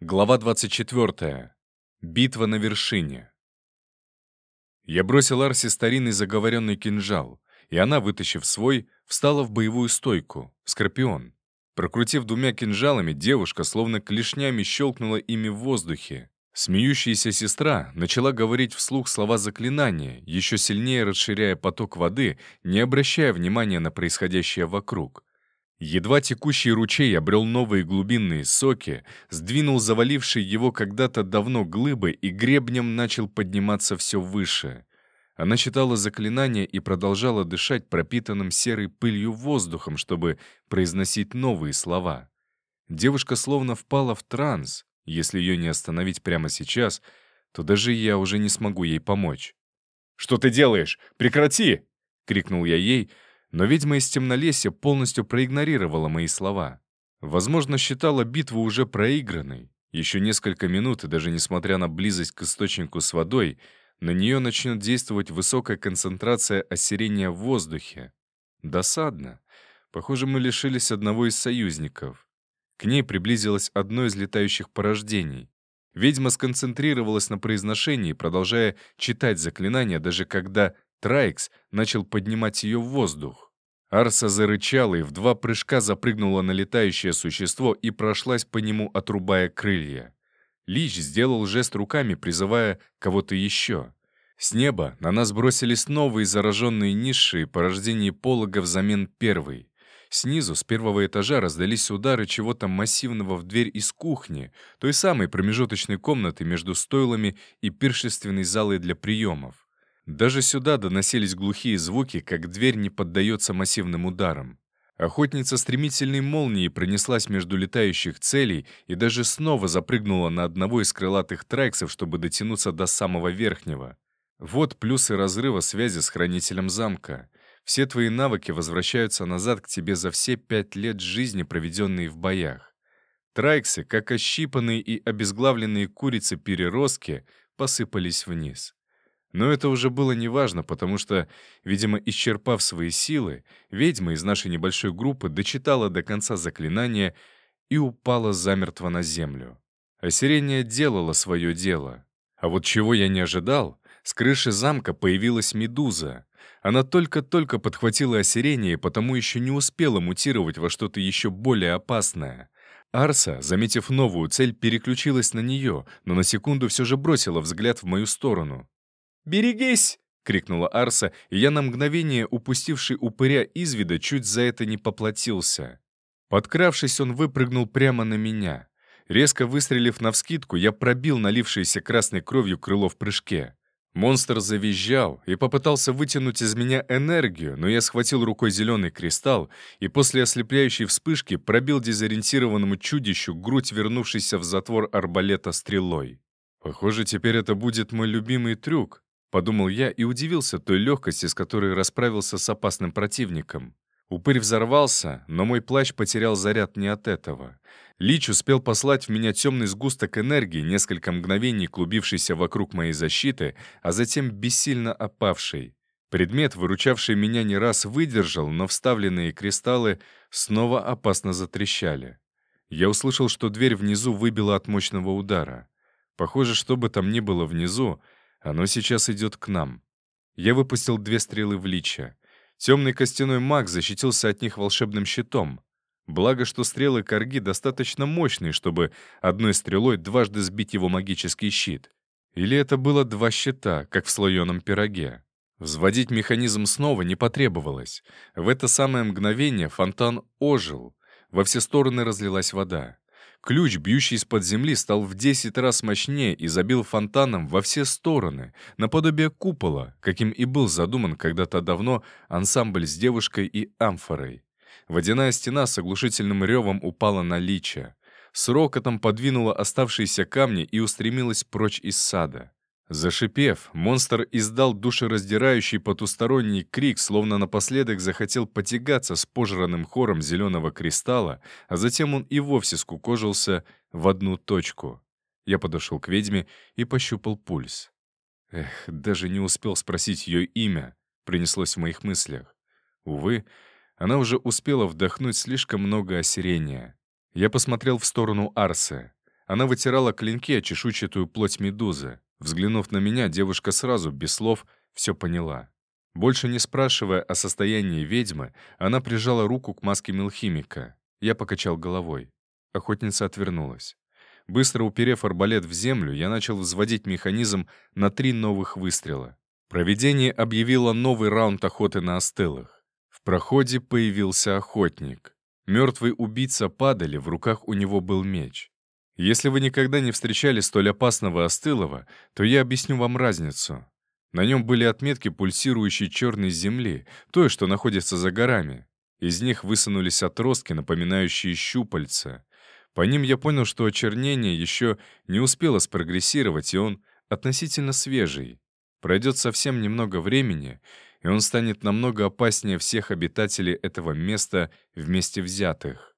Глава 24. Битва на вершине. Я бросил Арси старинный заговоренный кинжал, и она, вытащив свой, встала в боевую стойку, скорпион. Прокрутив двумя кинжалами, девушка словно клешнями щелкнула ими в воздухе. Смеющаяся сестра начала говорить вслух слова заклинания, еще сильнее расширяя поток воды, не обращая внимания на происходящее вокруг. Едва текущий ручей обрел новые глубинные соки, сдвинул заваливший его когда-то давно глыбы и гребнем начал подниматься все выше. Она читала заклинания и продолжала дышать пропитанным серой пылью воздухом, чтобы произносить новые слова. Девушка словно впала в транс. Если ее не остановить прямо сейчас, то даже я уже не смогу ей помочь. «Что ты делаешь? Прекрати!» — крикнул я ей — но ведьма из темнолесья полностью проигнорировала мои слова. Возможно, считала битву уже проигранной. Еще несколько минут, и даже несмотря на близость к источнику с водой, на нее начнет действовать высокая концентрация осирения в воздухе. Досадно. Похоже, мы лишились одного из союзников. К ней приблизилось одно из летающих порождений. Ведьма сконцентрировалась на произношении, продолжая читать заклинания, даже когда Трайкс начал поднимать ее в воздух. Арса зарычала и в два прыжка запрыгнула на летающее существо и прошлась по нему, отрубая крылья. Лич сделал жест руками, призывая кого-то еще. С неба на нас бросились новые зараженные низшие порождения полога взамен первой. Снизу, с первого этажа, раздались удары чего-то массивного в дверь из кухни, той самой промежуточной комнаты между стойлами и пиршественной залой для приемов. Даже сюда доносились глухие звуки, как дверь не поддается массивным ударам. Охотница стремительной молнией пронеслась между летающих целей и даже снова запрыгнула на одного из крылатых трайксов, чтобы дотянуться до самого верхнего. Вот плюсы разрыва связи с хранителем замка. Все твои навыки возвращаются назад к тебе за все пять лет жизни, проведенные в боях. Трайксы, как ощипанные и обезглавленные курицы-переростки, посыпались вниз. Но это уже было неважно, потому что, видимо, исчерпав свои силы, ведьма из нашей небольшой группы дочитала до конца заклинания и упала замертво на землю. Осирение делало свое дело. А вот чего я не ожидал, с крыши замка появилась медуза. Она только-только подхватила осирение потому еще не успела мутировать во что-то еще более опасное. Арса, заметив новую цель, переключилась на нее, но на секунду все же бросила взгляд в мою сторону. «Берегись!» — крикнула Арса, и я на мгновение, упустивший упыря из вида, чуть за это не поплатился. Подкравшись, он выпрыгнул прямо на меня. Резко выстрелив навскидку, я пробил налившееся красной кровью крыло в прыжке. Монстр завизжал и попытался вытянуть из меня энергию, но я схватил рукой зеленый кристалл и после ослепляющей вспышки пробил дезориентированному чудищу грудь, вернувшейся в затвор арбалета стрелой. Похоже, теперь это будет мой любимый трюк Подумал я и удивился той легкости, с которой расправился с опасным противником. Упырь взорвался, но мой плащ потерял заряд не от этого. Лич успел послать в меня темный сгусток энергии, несколько мгновений клубившийся вокруг моей защиты, а затем бессильно опавший. Предмет, выручавший меня не раз, выдержал, но вставленные кристаллы снова опасно затрещали. Я услышал, что дверь внизу выбила от мощного удара. Похоже, что бы там ни было внизу, оно сейчас идет к нам. Я выпустил две стрелы в лича. Темный костяной маг защитился от них волшебным щитом. Благо, что стрелы Карги достаточно мощные, чтобы одной стрелой дважды сбить его магический щит. Или это было два щита, как в слоеном пироге. Взводить механизм снова не потребовалось. В это самое мгновение фонтан ожил. Во все стороны разлилась вода. Ключ, бьющий из-под земли, стал в 10 раз мощнее и забил фонтаном во все стороны, наподобие купола, каким и был задуман когда-то давно ансамбль с девушкой и амфорой. Водяная стена с оглушительным ревом упала на лича. С рокотом подвинула оставшиеся камни и устремилась прочь из сада. Зашипев, монстр издал душераздирающий потусторонний крик, словно напоследок захотел потягаться с пожранным хором зеленого кристалла, а затем он и вовсе скукожился в одну точку. Я подошел к ведьме и пощупал пульс. Эх, даже не успел спросить ее имя, принеслось в моих мыслях. Увы, она уже успела вдохнуть слишком много осирения. Я посмотрел в сторону Арсы. Она вытирала клинки о чешуйчатую плоть медузы. Взглянув на меня, девушка сразу, без слов, все поняла. Больше не спрашивая о состоянии ведьмы, она прижала руку к маске мелхимика. Я покачал головой. Охотница отвернулась. Быстро уперев арбалет в землю, я начал взводить механизм на три новых выстрела. Проведение объявило новый раунд охоты на остылых. В проходе появился охотник. Мертвый убийца падали, в руках у него был меч. Если вы никогда не встречали столь опасного остылого, то я объясню вам разницу. На нем были отметки пульсирующей черной земли, той, что находится за горами. Из них высунулись отростки, напоминающие щупальца. По ним я понял, что очернение еще не успело спрогрессировать, и он относительно свежий. Пройдет совсем немного времени, и он станет намного опаснее всех обитателей этого места вместе взятых.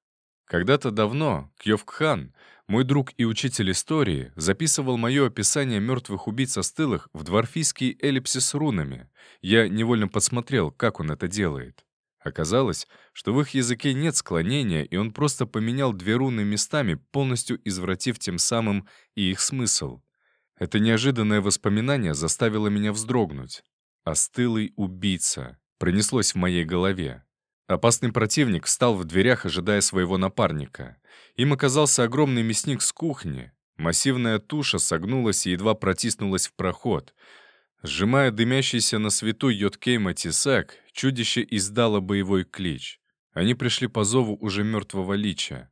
Когда-то давно Кьёвкхан, мой друг и учитель истории, записывал мое описание мертвых убийц остылых в дворфийский эллипсис рунами. Я невольно подсмотрел, как он это делает. Оказалось, что в их языке нет склонения, и он просто поменял две руны местами, полностью извратив тем самым и их смысл. Это неожиданное воспоминание заставило меня вздрогнуть. «Остылый убийца» пронеслось в моей голове. Опасный противник встал в дверях, ожидая своего напарника. Им оказался огромный мясник с кухни. Массивная туша согнулась и едва протиснулась в проход. Сжимая дымящийся на свету Йоткейма тесак, чудище издало боевой клич. Они пришли по зову уже мертвого лича.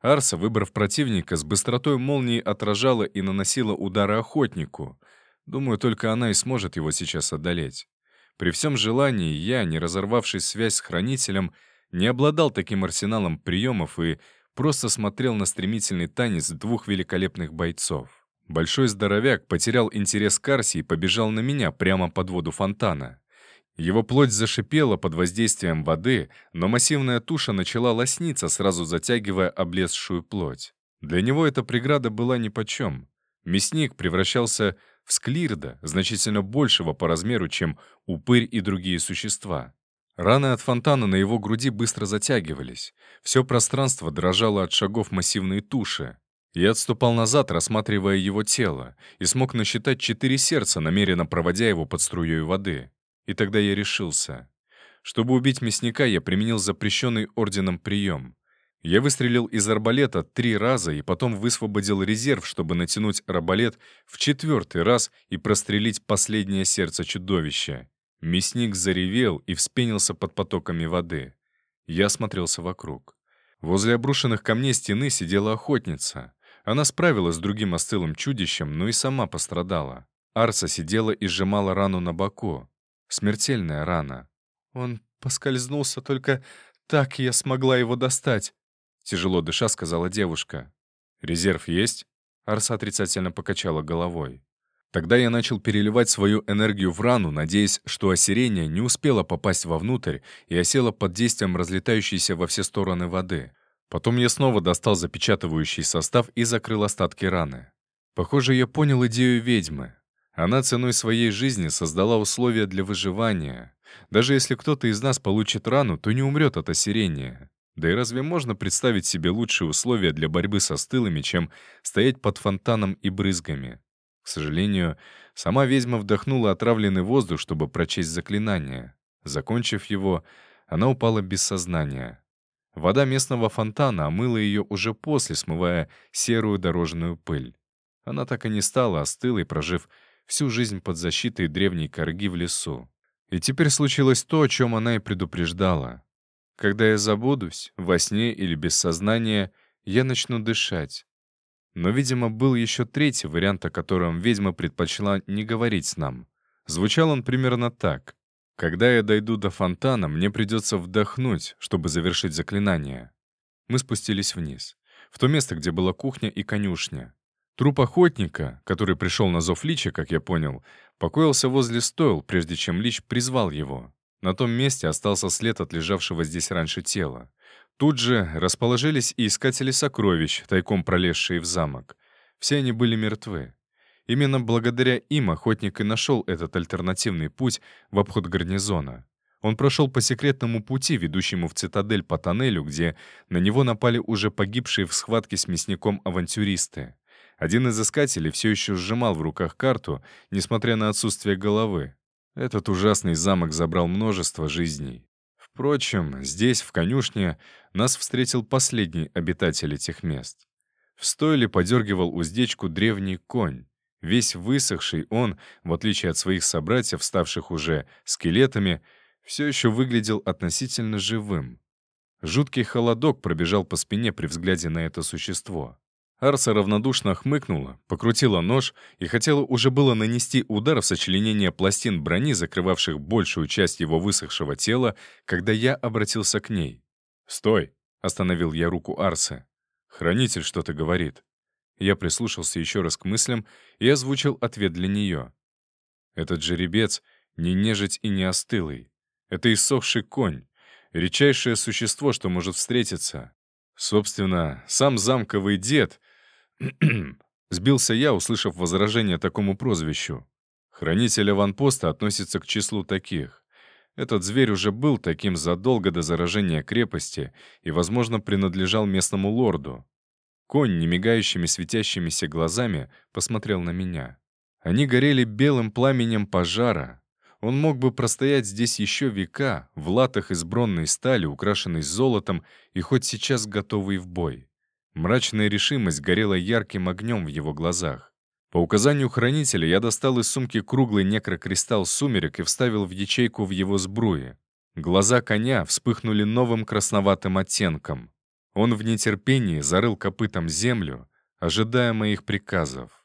Арса, выбрав противника, с быстротой молнии отражала и наносила удары охотнику. Думаю, только она и сможет его сейчас одолеть. При всем желании я, не разорвавший связь с Хранителем, не обладал таким арсеналом приемов и просто смотрел на стремительный танец двух великолепных бойцов. Большой здоровяк потерял интерес к Арсе и побежал на меня прямо под воду фонтана. Его плоть зашипела под воздействием воды, но массивная туша начала лосниться, сразу затягивая облезшую плоть. Для него эта преграда была нипочем. Мясник превращался в склирда, значительно большего по размеру, чем упырь и другие существа. Раны от фонтана на его груди быстро затягивались. Все пространство дрожало от шагов массивной туши. Я отступал назад, рассматривая его тело, и смог насчитать четыре сердца, намеренно проводя его под струей воды. И тогда я решился. Чтобы убить мясника, я применил запрещенный орденом прием. Я выстрелил из арбалета три раза и потом высвободил резерв, чтобы натянуть арбалет в четвертый раз и прострелить последнее сердце чудовища. Мясник заревел и вспенился под потоками воды. Я смотрелся вокруг. Возле обрушенных камней стены сидела охотница. Она справилась с другим остылым чудищем, но и сама пострадала. Арса сидела и сжимала рану на боку. Смертельная рана. «Он поскользнулся, только так я смогла его достать», — тяжело дыша сказала девушка. «Резерв есть?» Арса отрицательно покачала головой. Тогда я начал переливать свою энергию в рану, надеясь, что осирение не успело попасть вовнутрь и осело под действием разлетающейся во все стороны воды. Потом я снова достал запечатывающий состав и закрыл остатки раны. Похоже, я понял идею ведьмы. Она ценой своей жизни создала условия для выживания. Даже если кто-то из нас получит рану, то не умрет от осирения. Да и разве можно представить себе лучшие условия для борьбы со стылами, чем стоять под фонтаном и брызгами? К сожалению, сама ведьма вдохнула отравленный воздух, чтобы прочесть заклинание. Закончив его, она упала без сознания. Вода местного фонтана омыла ее уже после, смывая серую дорожную пыль. Она так и не стала остылой, прожив всю жизнь под защитой древней корги в лесу. И теперь случилось то, о чем она и предупреждала. Когда я забудусь, во сне или без сознания, я начну дышать. Но, видимо, был еще третий вариант, о котором ведьма предпочла не говорить нам. Звучал он примерно так. «Когда я дойду до фонтана, мне придется вдохнуть, чтобы завершить заклинание». Мы спустились вниз, в то место, где была кухня и конюшня. Труп охотника, который пришел на зов Лича, как я понял, покоился возле стойл, прежде чем Лич призвал его. На том месте остался след от лежавшего здесь раньше тела. Тут же расположились и искатели сокровищ, тайком пролезшие в замок. Все они были мертвы. Именно благодаря им охотник и нашел этот альтернативный путь в обход гарнизона. Он прошел по секретному пути, ведущему в цитадель по тоннелю, где на него напали уже погибшие в схватке с мясником авантюристы. Один из искателей все еще сжимал в руках карту, несмотря на отсутствие головы. Этот ужасный замок забрал множество жизней. Впрочем, здесь, в конюшне, нас встретил последний обитатель этих мест. В стойле подергивал уздечку древний конь. Весь высохший он, в отличие от своих собратьев, ставших уже скелетами, все еще выглядел относительно живым. Жуткий холодок пробежал по спине при взгляде на это существо. Арса равнодушно хмыкнула, покрутила нож и хотела уже было нанести удар в сочленение пластин брони, закрывавших большую часть его высохшего тела, когда я обратился к ней. «Стой!» — остановил я руку Арсы. «Хранитель что-то говорит». Я прислушался еще раз к мыслям и озвучил ответ для нее. «Этот жеребец не нежить и не остылый. Это иссохший конь, редчайшее существо, что может встретиться. Собственно, сам замковый дед... Сбился я, услышав возражение такому прозвищу. Хранитель аванпоста относится к числу таких. Этот зверь уже был таким задолго до заражения крепости и, возможно, принадлежал местному лорду. Конь, немигающими светящимися глазами, посмотрел на меня. Они горели белым пламенем пожара, он мог бы простоять здесь еще века, в латах из бронной стали, украшенной золотом, и хоть сейчас готовый в бой. Мрачная решимость горела ярким огнем в его глазах. По указанию хранителя я достал из сумки круглый некрокристалл сумерек и вставил в ячейку в его сбруе. Глаза коня вспыхнули новым красноватым оттенком. Он в нетерпении зарыл копытом землю, ожидая моих приказов.